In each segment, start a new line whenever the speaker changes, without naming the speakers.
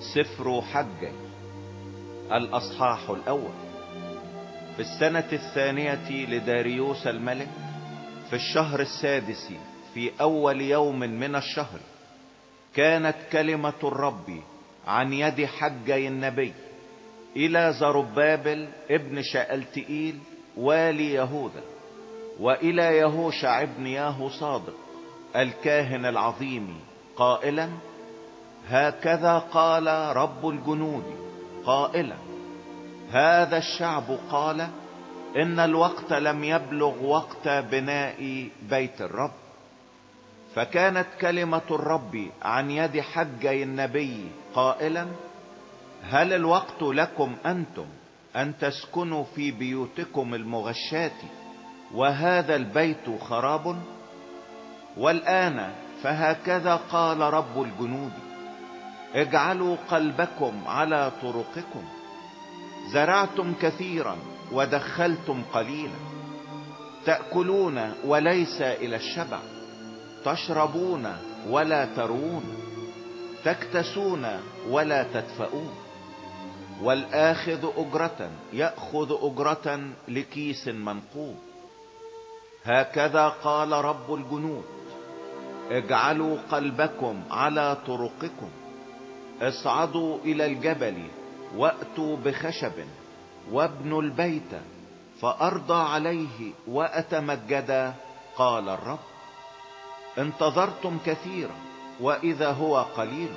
سفر حجي الأصحاح الأول. في السنة الثانية لداريوس الملك في الشهر السادس في أول يوم من الشهر كانت كلمة الرب عن يد حجي النبي إلى زربابل ابن شألتئيل والي يهوذا وإلى يهوشع ابن ياهو صادق الكاهن العظيم قائلا هكذا قال رب الجنود. قائلا هذا الشعب قال إن الوقت لم يبلغ وقت بناء بيت الرب. فكانت كلمة الرب عن يد حجي النبي قائلا هل الوقت لكم أنتم أن تسكنوا في بيوتكم المغشاة وهذا البيت خراب؟ والآن فهكذا قال رب الجنود. اجعلوا قلبكم على طرقكم. زرعتم كثيرا ودخلتم قليلا. تأكلون وليس إلى الشبع. تشربون ولا تروون. تكتسون ولا تدفؤون. والآخذ أجرة يأخذ أجرة لكيس منقوب. هكذا قال رب الجنود اجعلوا قلبكم على طرقكم. اصعدوا إلى الجبل وأتوا بخشب وابنوا البيت فأرضى عليه واتمجدا قال الرب انتظرتم كثيرا وإذا هو قليل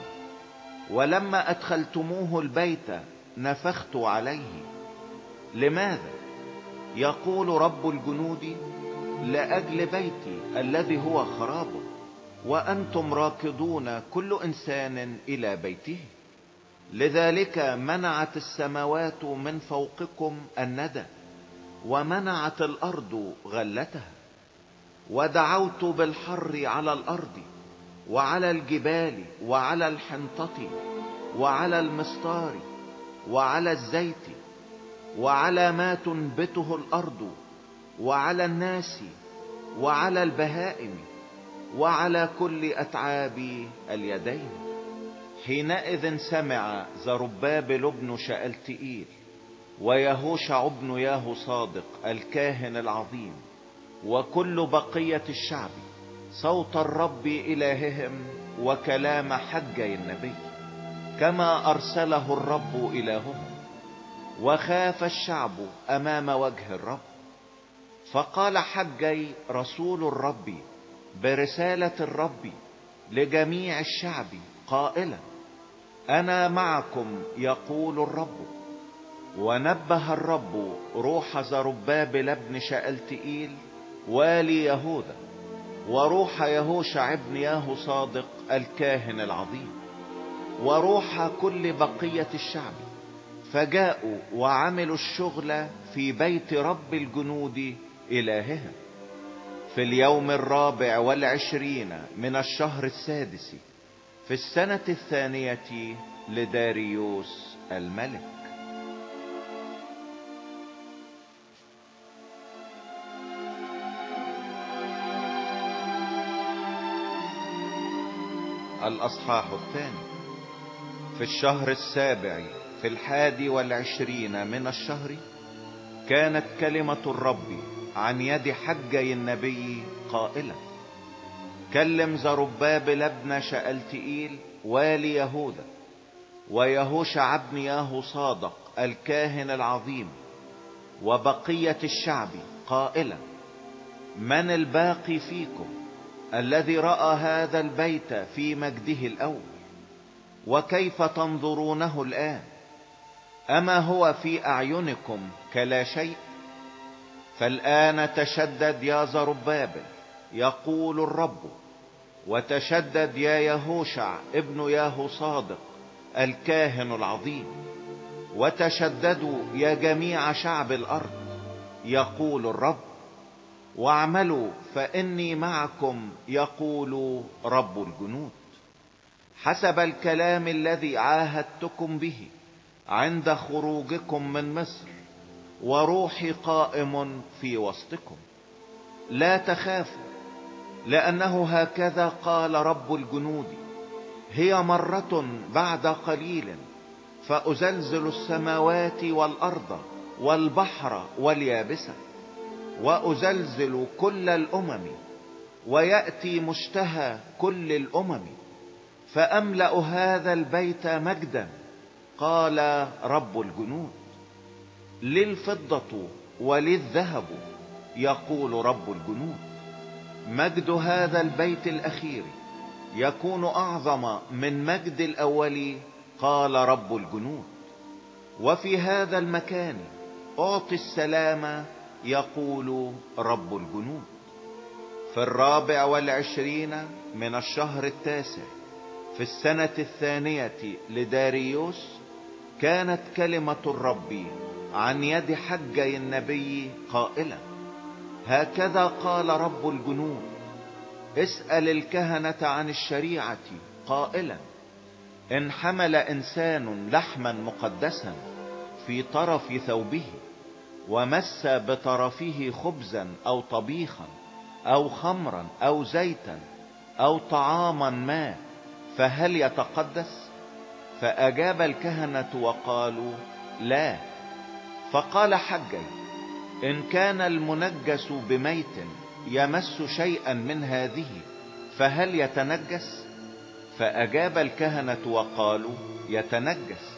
ولما أدخلتموه البيت نفخت عليه. لماذا؟ يقول رب الجنود لأجل بيتي الذي هو خراب وأنتم راكضون كل إنسان إلى بيته. لذلك منعت السماوات من فوقكم الندى ومنعت الأرض غلتها. ودعوت بالحر على الأرض وعلى الجبال وعلى الحنطة وعلى المستار وعلى الزيت وعلى ما تنبته الأرض وعلى الناس وعلى البهائم. وعلى كل أتعاب اليدين. حينئذ سمع زربابل ابن شألتئيل ويهوشع ابن ياهو صادق الكاهن العظيم. وكل بقية الشعب صوت الرب إلههم وكلام حجي النبي. كما أرسله الرب إلههم وخاف الشعب أمام وجه الرب. فقال حجي رسول الرب برسالة الرب لجميع الشعب قائلا أنا معكم يقول الرب. ونبه الرب روح زربابل ابن شألتئيل والي يهوذا وروح يهوشع ابن ياهو صادق الكاهن العظيم. وروح كل بقية الشعب فجاءوا وعملوا الشغل في بيت رب الجنود الههم في اليوم الرابع والعشرين من الشهر السادس في السنة الثانية لداريوس الملك. الأصحاح الثاني في الشهر السابع في الحادي والعشرين من الشهر كانت كلمة الرب عن يد حجي النبي قائلا كلم زربابل ابن شألتئيل والي يهوذا ويهوشع ابن ياهو صادق الكاهن العظيم وبقية الشعب قائلا من الباقي فيكم الذي رأى هذا البيت في مجده الأول؟ وكيف تنظرونه الآن؟ أما هو في أعينكم كلا شيء؟ فالآن تشدد يا زربابل يقول الرب وتشدد يا يهوشع ابن ياهو صادق الكاهن العظيم وتشددوا يا جميع شعب الأرض يقول الرب واعملوا فإني معكم يقول رب الجنود. حسب الكلام الذي عاهدتكم به عند خروجكم من مصر وروحي قائم في وسطكم. لا تخافوا لأنه هكذا قال رب الجنود. هي مرة بعد قليل فأزلزل السماوات والأرض والبحر واليابسة وأزلزل كل الأمم ويأتي مشتهى كل الأمم فأملأ هذا البيت مجدا قال رب الجنود. للفضة وللذهب يقول رب الجنود. مجد هذا البيت الأخير يكون أعظم من مجد الأول قال رب الجنود. وفي هذا المكان أعطي السلام يقول رب الجنود. في الرابع والعشرين من الشهر التاسع في السنة الثانية لداريوس كانت كلمة الرب عن يد حجي النبي قائلا هكذا قال رب الجنود اسأل الكهنة عن الشريعة قائلا إن حمل إنسان لحما مقدسا في طرف ثوبه ومس بطرفه خبزا أو طبيخا أو خمرا أو زيتا أو طعاما ما فهل يتقدس؟ فأجاب الكهنة وقالوا لا. فقال حجي إن كان المنجس بميت يمس شيئا من هذه فهل يتنجس؟ فأجاب الكهنة وقالوا يتنجس.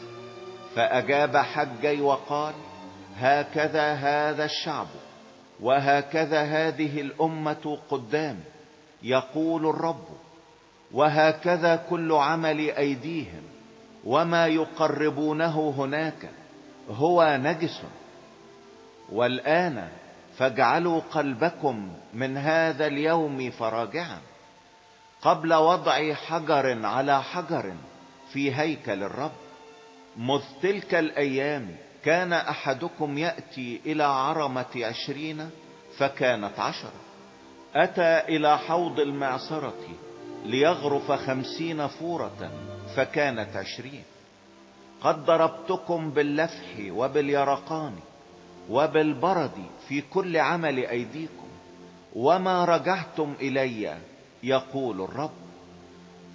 فأجاب حجي وقال هكذا هذا الشعب وهكذا هذه الأمة قدام يقول الرب وهكذا كل عمل أيديهم وما يقربونه هناك. هو نجس. والآن فاجعلوا قلبكم من هذا اليوم فراجعا قبل وضع حجر على حجر في هيكل الرب. مذ تلك الأيام كان أحدكم يأتي إلى عرمة عشرين فكانت عشرة. أتى إلى حوض المعصرة ليغرف خمسين فورة فكانت عشرين. قد ضربتكم باللفح وباليرقان وبالبرد في كل عمل أيديكم وما رجعتم إلي يقول الرب.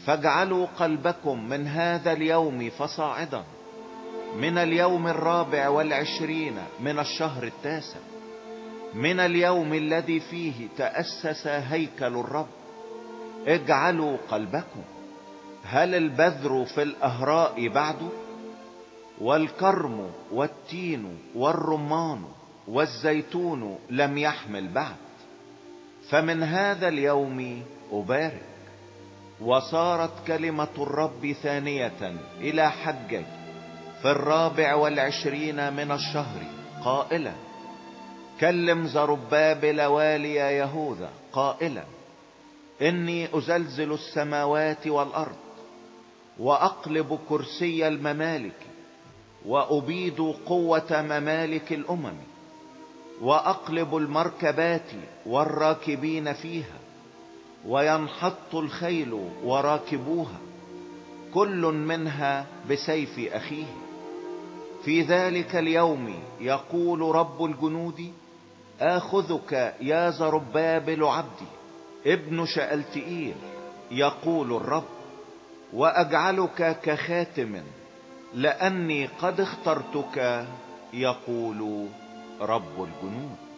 فاجعلوا قلبكم من هذا اليوم فصاعدا من اليوم الرابع والعشرين من الشهر التاسع من اليوم الذي فيه تأسس هيكل الرب. اجعلوا قلبكم. هل البذر في الأهراء بعد؟ والكرم والتين والرمان والزيتون لم يحمل بعد. فمن هذا اليوم أبارك. وصارت كلمة الرب ثانية إلى حجي في الرابع والعشرين من الشهر قائلا. كلم زربابل والي يهوذا قائلا. إني أزلزل السماوات والأرض وأقلب كرسي الممالك وأبيد قوة ممالك الأمم وأقلب المركبات والراكبين فيها وينحط الخيل وراكبوها كل منها بسيف أخيه. في ذلك اليوم يقول رب الجنود آخذك يا زربابل عبدي ابن شألتئيل يقول الرب وأجعلك كخاتم لأني قد اخترتك يقول رب الجنود.